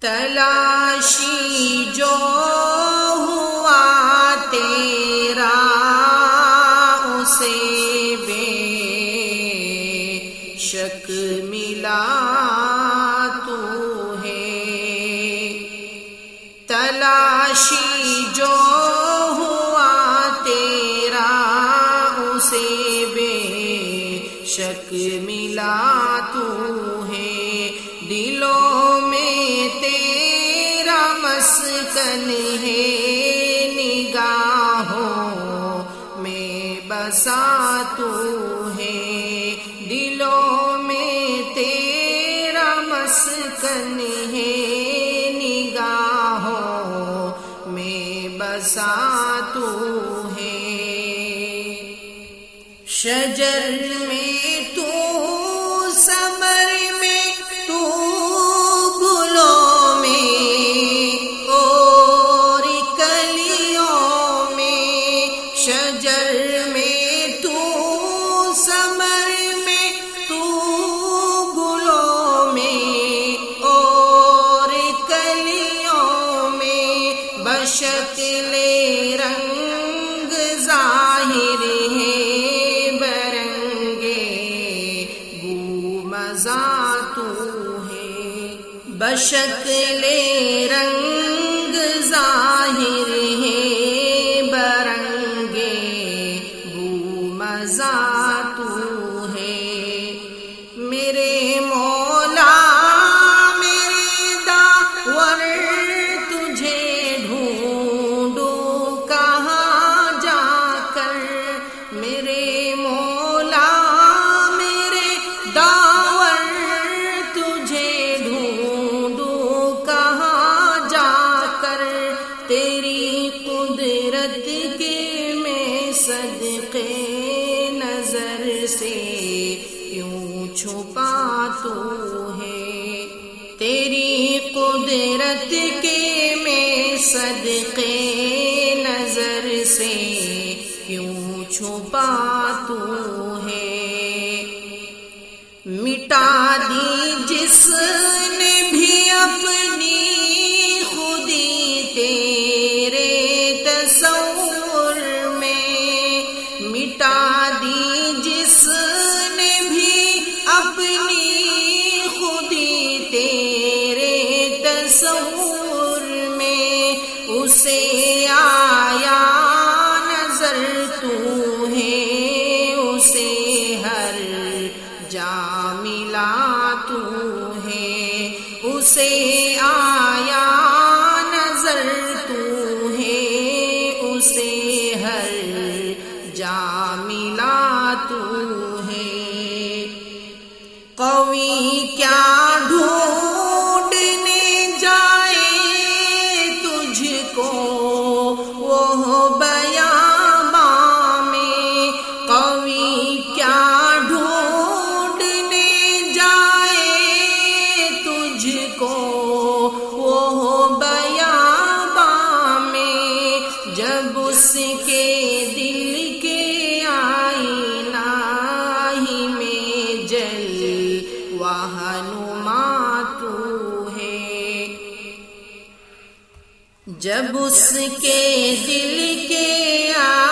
تلاشی جو ہوا تیرا، اسے بے شک ملا تو ہے۔ تلاشی جو ہوا تیرا، اسے بے شک ملا تو ہے۔ دلوں میں تیرا مسکن ہے، نگاہوں میں بسا تو ہے۔ دلوں میں تیرا مسکن ہے، نگاہوں میں بسا تو ہے۔ شجر میں ظاہر ہے، برنگے گو مزا تو ہے بشکل رنگ ظاہر ہے، برنگے گو مزا تو سے کیوں چھپا تو ہے؟ تیری قدرت کے میں صدقے نظر سے کیوں چھپا مٹا دی جس تو ہے اسے جب اس کے دل کے آ